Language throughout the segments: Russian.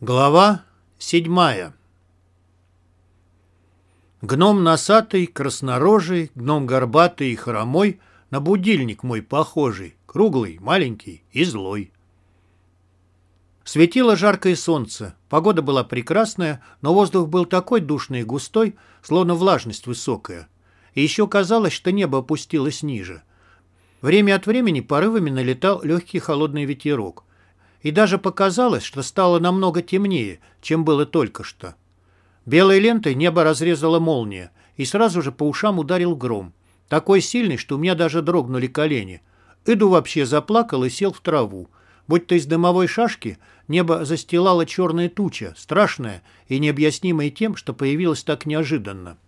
Глава седьмая Гном носатый, краснорожий, гном горбатый и хромой, на будильник мой похожий, круглый, маленький и злой. Светило жаркое солнце, погода была прекрасная, но воздух был такой душный и густой, словно влажность высокая. И еще казалось, что небо опустилось ниже. Время от времени порывами налетал легкий холодный ветерок – и даже показалось, что стало намного темнее, чем было только что. Белой лентой небо разрезала молния, и сразу же по ушам ударил гром. Такой сильный, что у меня даже дрогнули колени. Иду вообще заплакал и сел в траву. Будь-то из дымовой шашки небо застилала черная туча, страшная и необъяснимая тем, что появилась так неожиданно.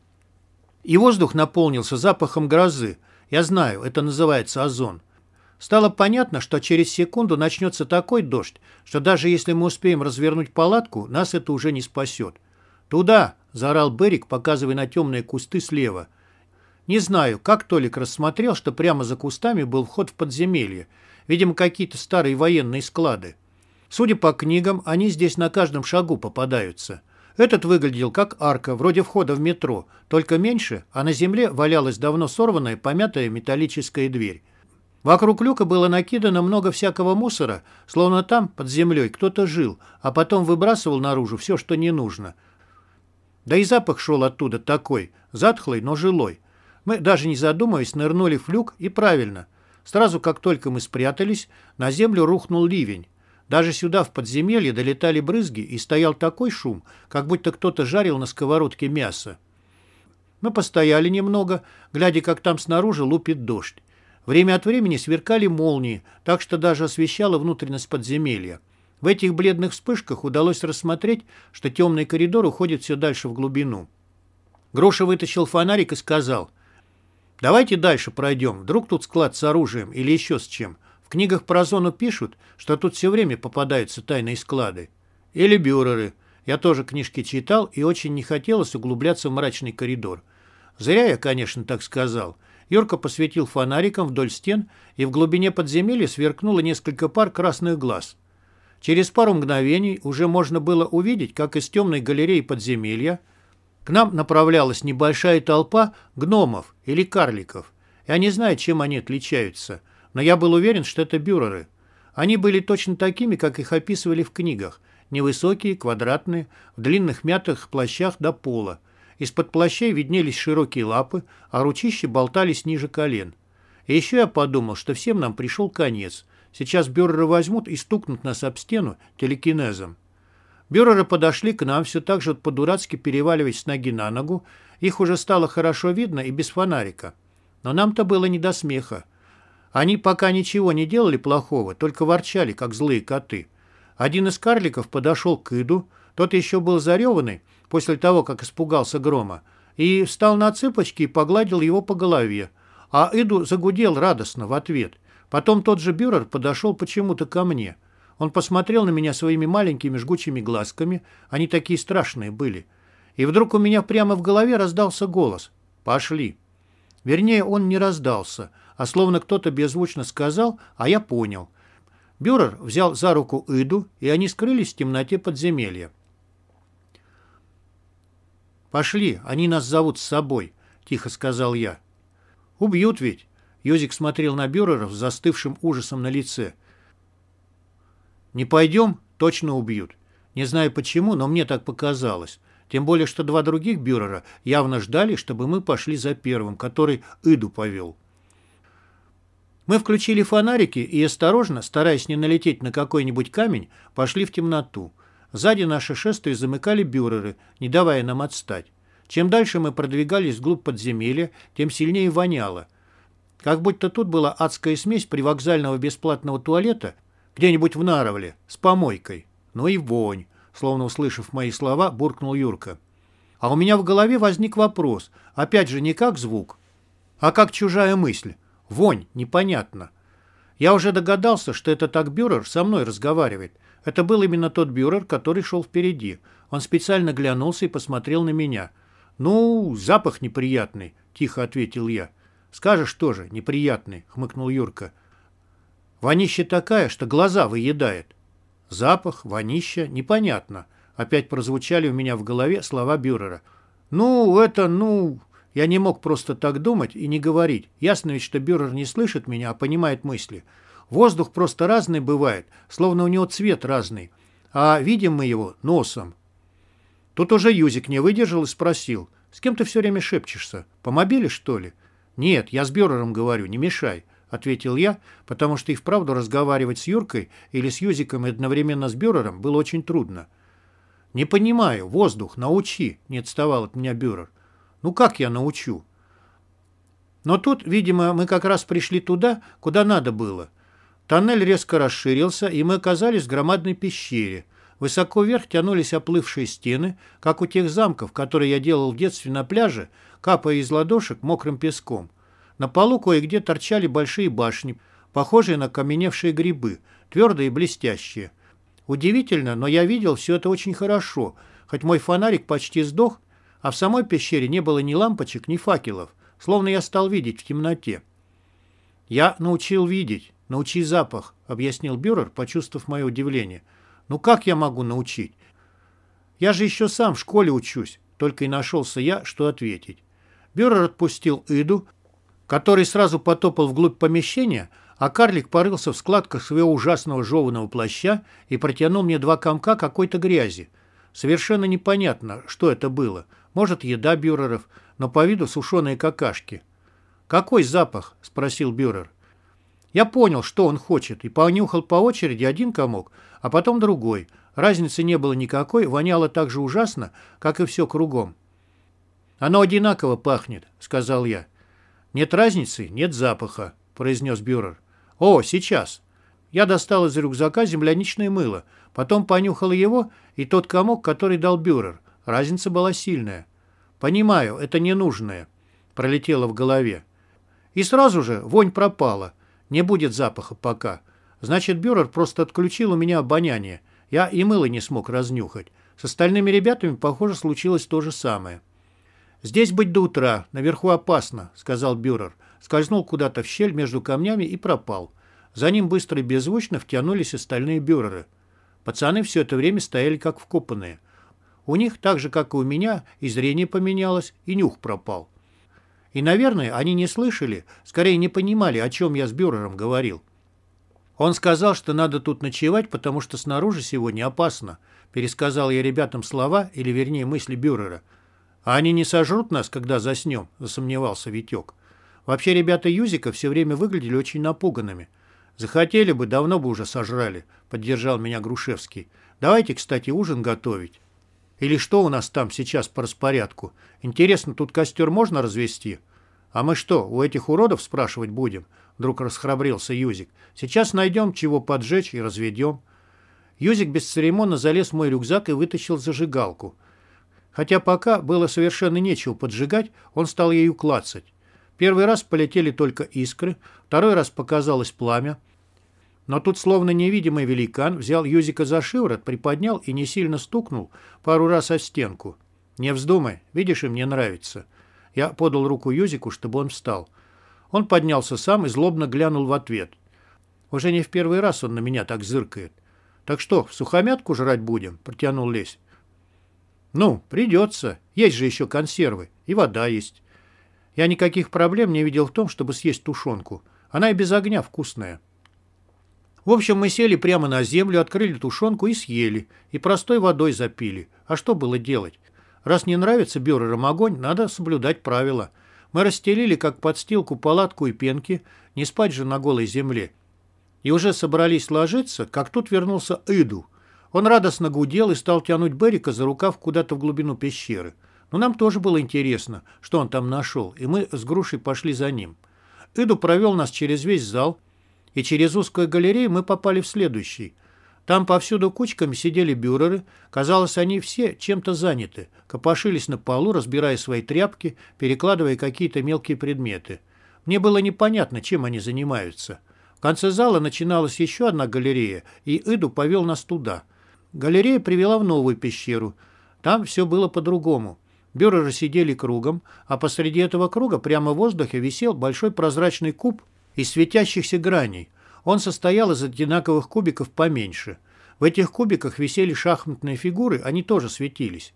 И воздух наполнился запахом грозы. Я знаю, это называется озон. Стало понятно, что через секунду начнется такой дождь, что даже если мы успеем развернуть палатку, нас это уже не спасет. «Туда!» – заорал Берик, показывая на темные кусты слева. Не знаю, как Толик рассмотрел, что прямо за кустами был вход в подземелье. Видимо, какие-то старые военные склады. Судя по книгам, они здесь на каждом шагу попадаются. Этот выглядел как арка, вроде входа в метро, только меньше, а на земле валялась давно сорванная, помятая металлическая дверь. Вокруг люка было накидано много всякого мусора, словно там, под землей, кто-то жил, а потом выбрасывал наружу все, что не нужно. Да и запах шел оттуда такой, затхлый, но жилой. Мы, даже не задумываясь, нырнули в люк, и правильно. Сразу, как только мы спрятались, на землю рухнул ливень. Даже сюда, в подземелье, долетали брызги, и стоял такой шум, как будто кто-то жарил на сковородке мясо. Мы постояли немного, глядя, как там снаружи лупит дождь. Время от времени сверкали молнии, так что даже освещала внутренность подземелья. В этих бледных вспышках удалось рассмотреть, что темный коридор уходит все дальше в глубину. Гроша вытащил фонарик и сказал, «Давайте дальше пройдем, вдруг тут склад с оружием или еще с чем. В книгах про зону пишут, что тут все время попадаются тайные склады. Или бюреры. Я тоже книжки читал и очень не хотелось углубляться в мрачный коридор. Зря я, конечно, так сказал. Юрка посветил фонариком вдоль стен, и в глубине подземелья сверкнуло несколько пар красных глаз. Через пару мгновений уже можно было увидеть, как из темной галереи подземелья к нам направлялась небольшая толпа гномов или карликов. Я не знаю, чем они отличаются, но я был уверен, что это бюреры. Они были точно такими, как их описывали в книгах. Невысокие, квадратные, в длинных мятых плащах до пола. Из-под плащей виднелись широкие лапы, а ручища болтались ниже колен. И еще я подумал, что всем нам пришел конец. Сейчас бюреры возьмут и стукнут нас об стену телекинезом. Бюреры подошли к нам, все так же по-дурацки переваливаясь с ноги на ногу. Их уже стало хорошо видно и без фонарика. Но нам-то было не до смеха. Они пока ничего не делали плохого, только ворчали, как злые коты. Один из карликов подошел к Иду, тот еще был зареванный, после того, как испугался грома, и встал на цыпочки и погладил его по голове. А Иду загудел радостно в ответ. Потом тот же Бюрер подошел почему-то ко мне. Он посмотрел на меня своими маленькими жгучими глазками, они такие страшные были. И вдруг у меня прямо в голове раздался голос «Пошли». Вернее, он не раздался, а словно кто-то беззвучно сказал, а я понял. Бюрер взял за руку Иду, и они скрылись в темноте подземелья. «Пошли, они нас зовут с собой», — тихо сказал я. «Убьют ведь?» — Йозик смотрел на Бюреров с застывшим ужасом на лице. «Не пойдем? Точно убьют. Не знаю почему, но мне так показалось. Тем более, что два других Бюрера явно ждали, чтобы мы пошли за первым, который Иду повел». Мы включили фонарики и осторожно, стараясь не налететь на какой-нибудь камень, пошли в темноту. Сзади наше шествие замыкали бюреры, не давая нам отстать. Чем дальше мы продвигались вглубь подземелья, тем сильнее воняло. Как будто тут была адская смесь привокзального бесплатного туалета где-нибудь в Наровле с помойкой. Ну и вонь, словно услышав мои слова, буркнул Юрка. А у меня в голове возник вопрос, опять же не как звук, а как чужая мысль. Вонь, непонятно. Я уже догадался, что это так Бюрер со мной разговаривает. Это был именно тот бюрер, который шел впереди. Он специально глянулся и посмотрел на меня. «Ну, запах неприятный», — тихо ответил я. «Скажешь тоже, неприятный», — хмыкнул Юрка. «Вонище такая, что глаза выедает». Запах, вонища, непонятно. Опять прозвучали у меня в голове слова Бюрера. «Ну, это, ну...» Я не мог просто так думать и не говорить. Ясно ведь, что Бюрер не слышит меня, а понимает мысли. Воздух просто разный бывает, словно у него цвет разный. А видим мы его носом. Тут уже Юзик не выдержал и спросил. «С кем ты все время шепчешься? По мобиле, что ли?» «Нет, я с Бюрером говорю, не мешай», — ответил я, потому что и вправду разговаривать с Юркой или с Юзиком и одновременно с Бюрером было очень трудно. «Не понимаю. Воздух. Научи», — не отставал от меня Бюрер. «Ну как я научу?» Но тут, видимо, мы как раз пришли туда, куда надо было. Тоннель резко расширился, и мы оказались в громадной пещере. Высоко вверх тянулись оплывшие стены, как у тех замков, которые я делал в детстве на пляже, капая из ладошек мокрым песком. На полу кое-где торчали большие башни, похожие на каменевшие грибы, твердые и блестящие. Удивительно, но я видел все это очень хорошо, хоть мой фонарик почти сдох, а в самой пещере не было ни лампочек, ни факелов, словно я стал видеть в темноте. «Я научил видеть, научи запах», — объяснил Бюрер, почувствовав мое удивление. «Ну как я могу научить? Я же еще сам в школе учусь», — только и нашелся я, что ответить. Бюрер отпустил Иду, который сразу потопал вглубь помещения, а карлик порылся в складках своего ужасного жеваного плаща и протянул мне два комка какой-то грязи. Совершенно непонятно, что это было. Может, еда бюреров, но по виду сушеные какашки. «Какой запах?» – спросил бюрер. Я понял, что он хочет, и понюхал по очереди один комок, а потом другой. Разницы не было никакой, воняло так же ужасно, как и все кругом. «Оно одинаково пахнет», — сказал я. «Нет разницы, нет запаха», — произнес бюрер. «О, сейчас!» Я достал из рюкзака земляничное мыло, потом понюхал его и тот комок, который дал бюрер. Разница была сильная. «Понимаю, это ненужное», — пролетело в голове. И сразу же вонь пропала. Не будет запаха пока. Значит, бюрер просто отключил у меня обоняние. Я и мыло не смог разнюхать. С остальными ребятами, похоже, случилось то же самое. «Здесь быть до утра, наверху опасно», — сказал бюрер. Скользнул куда-то в щель между камнями и пропал. За ним быстро и беззвучно втянулись остальные бюреры. Пацаны все это время стояли как вкопанные. У них, так же, как и у меня, и зрение поменялось, и нюх пропал. И, наверное, они не слышали, скорее не понимали, о чем я с бюрером говорил. Он сказал, что надо тут ночевать, потому что снаружи сегодня опасно. Пересказал я ребятам слова, или вернее мысли бюрера. А они не сожрут нас, когда заснем, засомневался Витек. Вообще ребята Юзика все время выглядели очень напуганными. «Захотели бы, давно бы уже сожрали», — поддержал меня Грушевский. «Давайте, кстати, ужин готовить». «Или что у нас там сейчас по распорядку? Интересно, тут костер можно развести?» «А мы что, у этих уродов спрашивать будем?» Вдруг расхрабрился Юзик. «Сейчас найдем, чего поджечь и разведем». Юзик бесцеремонно залез в мой рюкзак и вытащил зажигалку. Хотя пока было совершенно нечего поджигать, он стал ею клацать. Первый раз полетели только искры, второй раз показалось пламя. Но тут словно невидимый великан взял Юзика за шиворот, приподнял и не сильно стукнул пару раз о стенку. «Не вздумай, видишь, им не нравится». Я подал руку Юзику, чтобы он встал. Он поднялся сам и злобно глянул в ответ. Уже не в первый раз он на меня так зыркает. «Так что, в сухомятку жрать будем?» – протянул Лесь. «Ну, придется. Есть же еще консервы. И вода есть». Я никаких проблем не видел в том, чтобы съесть тушенку. Она и без огня вкусная. В общем, мы сели прямо на землю, открыли тушенку и съели. И простой водой запили. А что было делать? Раз не нравится бюрерам огонь, надо соблюдать правила. Мы расстелили, как подстилку, палатку и пенки, не спать же на голой земле. И уже собрались ложиться, как тут вернулся Иду. Он радостно гудел и стал тянуть Берика за рукав куда-то в глубину пещеры. Но нам тоже было интересно, что он там нашел, и мы с грушей пошли за ним. Иду провел нас через весь зал, и через узкую галерею мы попали в следующий. Там повсюду кучками сидели бюреры, казалось, они все чем-то заняты, копошились на полу, разбирая свои тряпки, перекладывая какие-то мелкие предметы. Мне было непонятно, чем они занимаются. В конце зала начиналась еще одна галерея, и Иду повел нас туда. Галерея привела в новую пещеру. Там все было по-другому. Бюреры сидели кругом, а посреди этого круга прямо в воздухе висел большой прозрачный куб из светящихся граней. Он состоял из одинаковых кубиков поменьше. В этих кубиках висели шахматные фигуры, они тоже светились.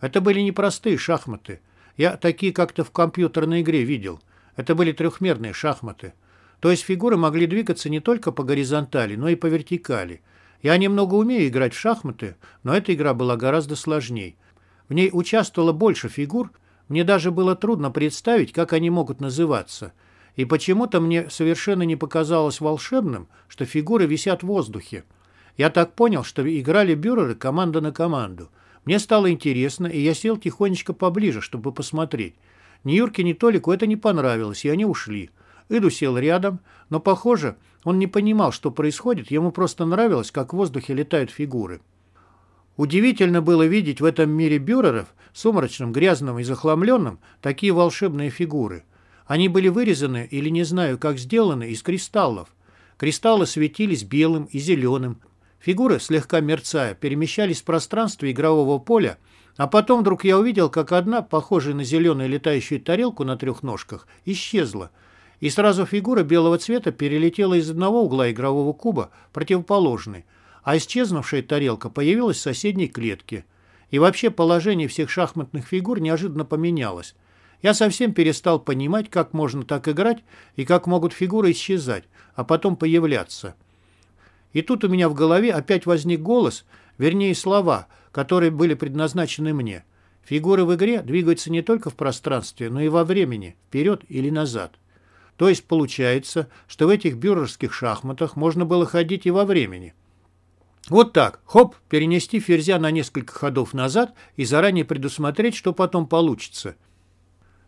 Это были непростые шахматы. Я такие как-то в компьютерной игре видел. Это были трехмерные шахматы. То есть фигуры могли двигаться не только по горизонтали, но и по вертикали. Я немного умею играть в шахматы, но эта игра была гораздо сложнее. В ней участвовало больше фигур, мне даже было трудно представить, как они могут называться. И почему-то мне совершенно не показалось волшебным, что фигуры висят в воздухе. Я так понял, что играли бюреры команда на команду. Мне стало интересно, и я сел тихонечко поближе, чтобы посмотреть. Ни Юрке, ни Толику это не понравилось, и они ушли. Иду сел рядом, но, похоже, он не понимал, что происходит, ему просто нравилось, как в воздухе летают фигуры. Удивительно было видеть в этом мире бюреров, сумрачном, грязном и захламленном, такие волшебные фигуры. Они были вырезаны, или не знаю, как сделаны, из кристаллов. Кристаллы светились белым и зеленым. Фигуры, слегка мерцая, перемещались в пространстве игрового поля, а потом вдруг я увидел, как одна, похожая на зеленую летающую тарелку на трех ножках, исчезла. И сразу фигура белого цвета перелетела из одного угла игрового куба противоположный, а исчезнувшая тарелка появилась в соседней клетке. И вообще положение всех шахматных фигур неожиданно поменялось. Я совсем перестал понимать, как можно так играть и как могут фигуры исчезать, а потом появляться. И тут у меня в голове опять возник голос, вернее слова, которые были предназначены мне. Фигуры в игре двигаются не только в пространстве, но и во времени, вперед или назад. То есть получается, что в этих бюрерских шахматах можно было ходить и во времени. Вот так, хоп, перенести ферзя на несколько ходов назад и заранее предусмотреть, что потом получится.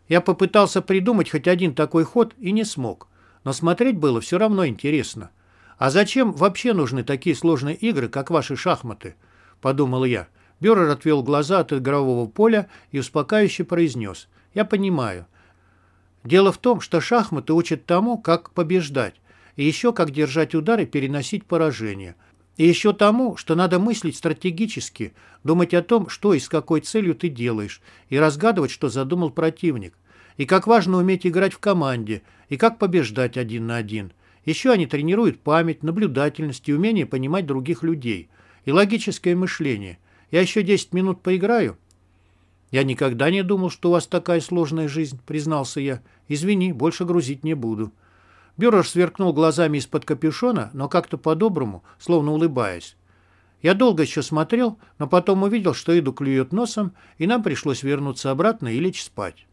Я попытался придумать хоть один такой ход и не смог. Но смотреть было все равно интересно. А зачем вообще нужны такие сложные игры, как ваши шахматы? Подумал я. Бюрер отвел глаза от игрового поля и успокаивающе произнес. Я понимаю. Дело в том, что шахматы учат тому, как побеждать, и еще как держать удар и переносить поражение – и еще тому, что надо мыслить стратегически, думать о том, что и с какой целью ты делаешь, и разгадывать, что задумал противник. И как важно уметь играть в команде, и как побеждать один на один. Еще они тренируют память, наблюдательность и умение понимать других людей. И логическое мышление. Я еще 10 минут поиграю. Я никогда не думал, что у вас такая сложная жизнь, признался я. Извини, больше грузить не буду. Бюрер сверкнул глазами из-под капюшона, но как-то по-доброму, словно улыбаясь. Я долго еще смотрел, но потом увидел, что Иду клюет носом, и нам пришлось вернуться обратно и лечь спать.